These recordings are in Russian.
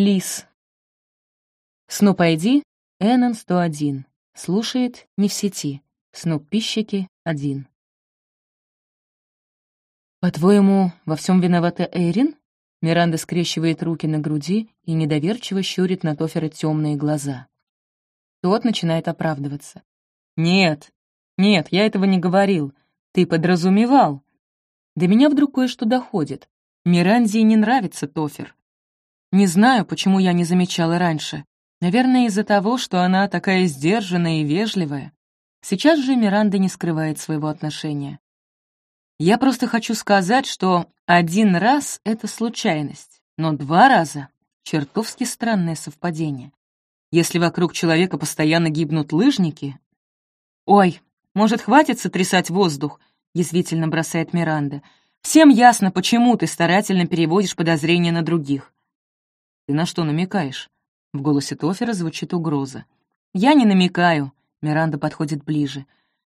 Лис. Снуп ID Эннон 101. Слушает не в сети. Снуп пищики 1. «По-твоему, во всем виновата Эрин?» Миранда скрещивает руки на груди и недоверчиво щурит на Тофера темные глаза. Тот начинает оправдываться. «Нет, нет, я этого не говорил. Ты подразумевал». До меня вдруг кое-что доходит. Миранде не нравится Тофер. Не знаю, почему я не замечала раньше. Наверное, из-за того, что она такая сдержанная и вежливая. Сейчас же Миранда не скрывает своего отношения. Я просто хочу сказать, что один раз — это случайность, но два раза — чертовски странное совпадение. Если вокруг человека постоянно гибнут лыжники... «Ой, может, хватит сотрясать воздух?» — язвительно бросает Миранда. «Всем ясно, почему ты старательно переводишь подозрения на других». «Ты на что намекаешь?» В голосе Тофера звучит угроза. «Я не намекаю», — Миранда подходит ближе.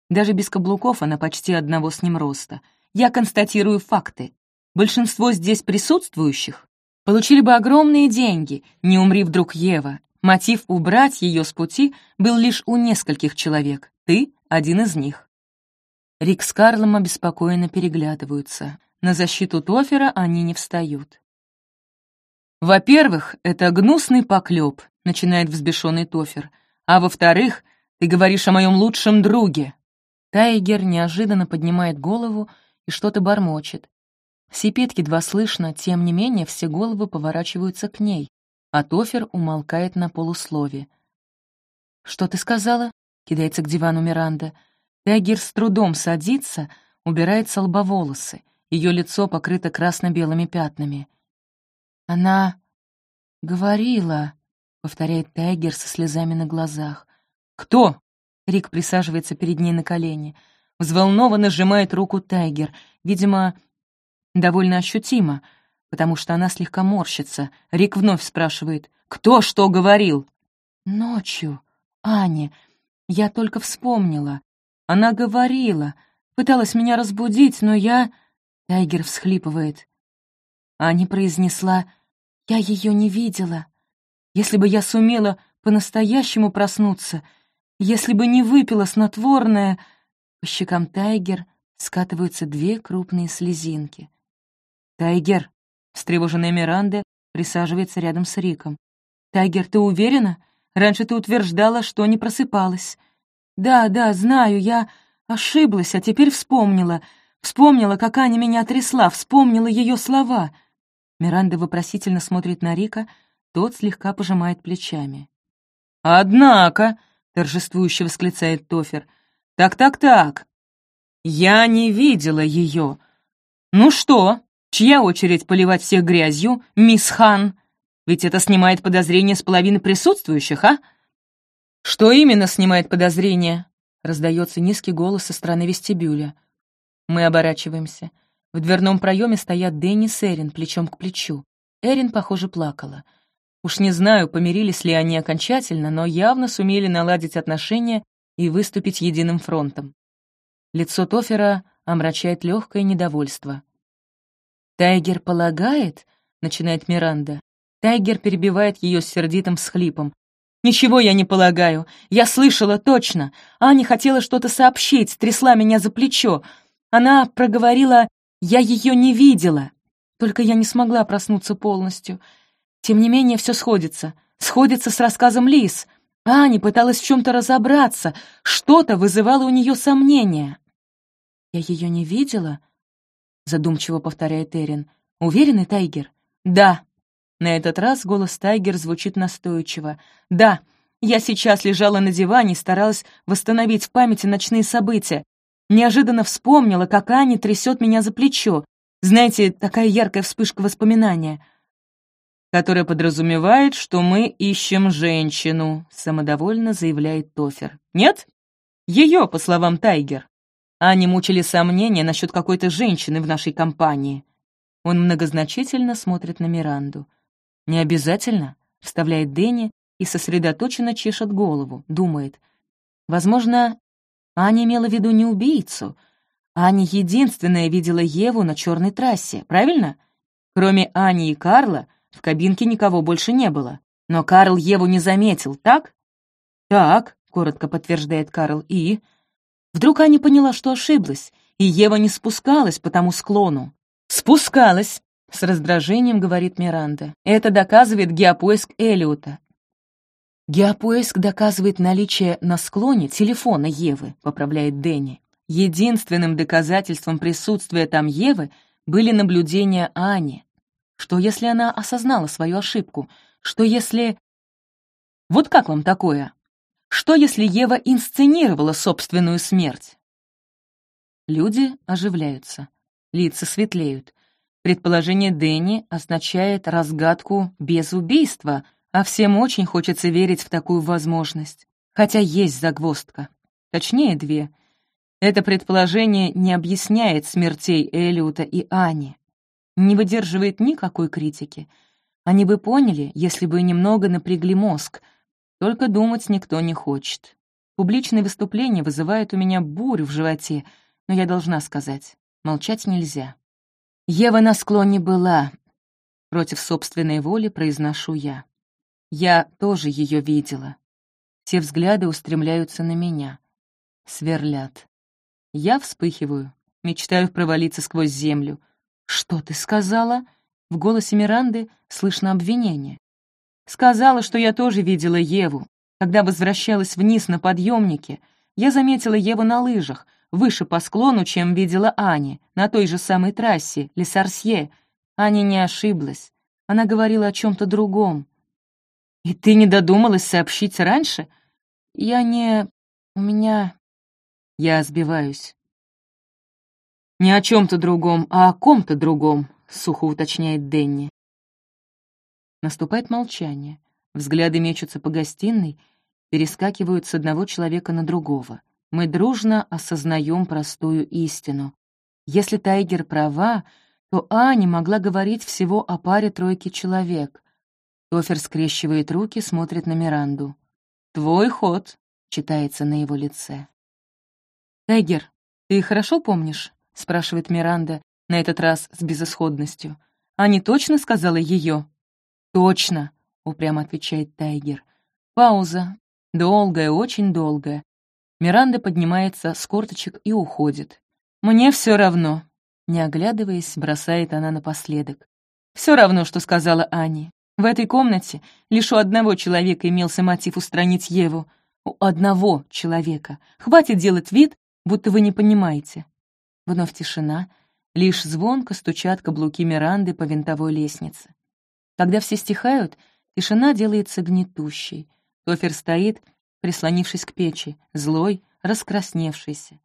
Даже без каблуков она почти одного с ним роста. Я констатирую факты. Большинство здесь присутствующих получили бы огромные деньги, не умри вдруг Ева. Мотив убрать ее с пути был лишь у нескольких человек. Ты — один из них. Рик с Карлом обеспокоенно переглядываются. На защиту Тофера они не встают. «Во-первых, это гнусный поклеп», — начинает взбешенный Тофер. «А во-вторых, ты говоришь о моем лучшем друге». Тайгер неожиданно поднимает голову и что-то бормочет. Сипит едва слышно, тем не менее все головы поворачиваются к ней, а Тофер умолкает на полуслове. «Что ты сказала?» — кидается к дивану Миранда. Тайгер с трудом садится, убирает с лба волосы. Ее лицо покрыто красно-белыми пятнами. «Она говорила», — повторяет Тайгер со слезами на глазах. «Кто?» Рик присаживается перед ней на колени. Взволнованно сжимает руку Тайгер. Видимо, довольно ощутимо, потому что она слегка морщится. Рик вновь спрашивает. «Кто что говорил?» «Ночью. Аня. Я только вспомнила. Она говорила. Пыталась меня разбудить, но я...» Тайгер всхлипывает. Аня произнесла, «Я ее не видела. Если бы я сумела по-настоящему проснуться, если бы не выпила снотворное...» По щекам Тайгер скатываются две крупные слезинки. «Тайгер!» — встревоженная Миранда присаживается рядом с Риком. «Тайгер, ты уверена? Раньше ты утверждала, что не просыпалась». «Да, да, знаю, я ошиблась, а теперь вспомнила. Вспомнила, как Аня меня трясла, вспомнила ее слова». Миранда вопросительно смотрит на Рика, тот слегка пожимает плечами. «Однако», — торжествующе восклицает Тофер, — «Так-так-так. Я не видела ее. Ну что, чья очередь поливать всех грязью, мисс Хан? Ведь это снимает подозрения с половины присутствующих, а?» «Что именно снимает подозрения?» — раздается низкий голос со стороны вестибюля. Мы оборачиваемся. В дверном проеме стоят Дэнни с Эрин плечом к плечу. Эрин, похоже, плакала. Уж не знаю, помирились ли они окончательно, но явно сумели наладить отношения и выступить единым фронтом. Лицо Тофера омрачает легкое недовольство. «Тайгер полагает?» — начинает Миранда. Тайгер перебивает ее с сердитым всхлипом. «Ничего я не полагаю. Я слышала точно. Аня хотела что-то сообщить, трясла меня за плечо. Она проговорила «я ее не видела». Только я не смогла проснуться полностью. Тем не менее, все сходится. Сходится с рассказом Лис. Аня пыталась в чем-то разобраться, что-то вызывало у нее сомнения. «Я ее не видела?» — задумчиво повторяет Эрин. «Уверенный, Тайгер?» «Да». На этот раз голос Тайгер звучит настойчиво. «Да, я сейчас лежала на диване и старалась восстановить в памяти ночные события. Неожиданно вспомнила, как Аня трясет меня за плечо. Знаете, такая яркая вспышка воспоминания которая подразумевает, что мы ищем женщину», — самодовольно заявляет Тофер. «Нет? Ее, по словам Тайгер. Ани мучили сомнения насчет какой-то женщины в нашей компании». Он многозначительно смотрит на Миранду. «Не обязательно», — вставляет Дэнни и сосредоточенно чешет голову, думает. «Возможно, Аня имела в виду не убийцу. Аня единственная видела Еву на черной трассе, правильно? Кроме Ани и Карла, В кабинке никого больше не было. Но Карл Еву не заметил, так? Так, коротко подтверждает Карл, и... Вдруг Аня поняла, что ошиблась, и Ева не спускалась по тому склону. «Спускалась!» — с раздражением говорит Миранда. «Это доказывает геопоиск Элиота». «Геопоиск доказывает наличие на склоне телефона Евы», — поправляет Дэнни. Единственным доказательством присутствия там Евы были наблюдения Ани. Что, если она осознала свою ошибку? Что, если... Вот как вам такое? Что, если Ева инсценировала собственную смерть? Люди оживляются, лица светлеют. Предположение Дэнни означает разгадку без убийства, а всем очень хочется верить в такую возможность. Хотя есть загвоздка. Точнее, две. Это предположение не объясняет смертей Элиота и Ани. Не выдерживает никакой критики. Они бы поняли, если бы немного напрягли мозг. Только думать никто не хочет. Публичные выступления вызывают у меня бурю в животе, но я должна сказать, молчать нельзя. Ева на склоне была. Против собственной воли произношу я. Я тоже ее видела. Все взгляды устремляются на меня. Сверлят. Я вспыхиваю, мечтаю провалиться сквозь землю. «Что ты сказала?» В голосе Миранды слышно обвинение. «Сказала, что я тоже видела Еву. Когда возвращалась вниз на подъемнике, я заметила Еву на лыжах, выше по склону, чем видела Ани, на той же самой трассе, Лесарсье. Аня не ошиблась. Она говорила о чем-то другом. «И ты не додумалась сообщить раньше?» «Я не... У меня...» Я сбиваюсь. «Не о чем-то другом, а о ком-то другом», — сухо уточняет Денни. Наступает молчание. Взгляды мечутся по гостиной, перескакивают с одного человека на другого. Мы дружно осознаем простую истину. Если Тайгер права, то Аня могла говорить всего о паре тройки человек. Тофер скрещивает руки, смотрит на Миранду. «Твой ход», — читается на его лице. «Тайгер, ты хорошо помнишь?» — спрашивает Миранда, на этот раз с безысходностью. «Ани точно сказала ее?» «Точно», — упрямо отвечает Тайгер. Пауза. Долгая, очень долгая. Миранда поднимается с корточек и уходит. «Мне все равно», — не оглядываясь, бросает она напоследок. «Все равно, что сказала Ани. В этой комнате лишь у одного человека имелся мотив устранить Еву. У одного человека. Хватит делать вид, будто вы не понимаете. Вновь тишина, лишь звонко стучат каблуки Миранды по винтовой лестнице. Когда все стихают, тишина делается гнетущей. Тофер стоит, прислонившись к печи, злой, раскрасневшийся.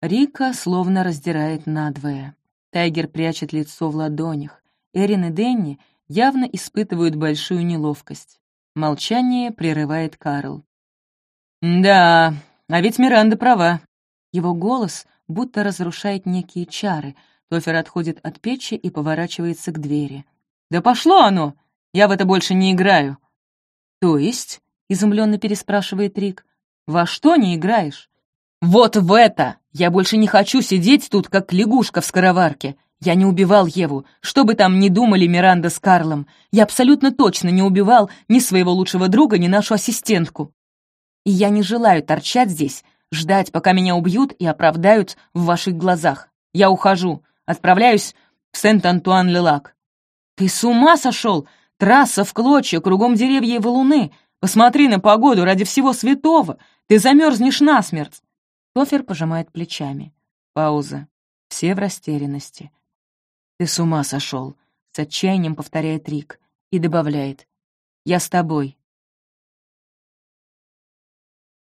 Рика словно раздирает надвое. Тайгер прячет лицо в ладонях. Эрин и Денни — явно испытывают большую неловкость. Молчание прерывает Карл. «Да, а ведь Миранда права». Его голос будто разрушает некие чары. Тофер отходит от печи и поворачивается к двери. «Да пошло оно! Я в это больше не играю!» «То есть?» — изумленно переспрашивает Рик. «Во что не играешь?» «Вот в это! Я больше не хочу сидеть тут, как лягушка в скороварке. Я не убивал Еву, что бы там ни думали Миранда с Карлом. Я абсолютно точно не убивал ни своего лучшего друга, ни нашу ассистентку. И я не желаю торчать здесь, ждать, пока меня убьют и оправдают в ваших глазах. Я ухожу, отправляюсь в Сент-Антуан-Лелак. Ты с ума сошел? Трасса в клочья, кругом деревья и валуны. Посмотри на погоду ради всего святого. Ты замерзнешь насмерть. Тофер пожимает плечами. Пауза. Все в растерянности. «Ты с ума сошел!» — с отчаянием повторяет Рик и добавляет. «Я с тобой.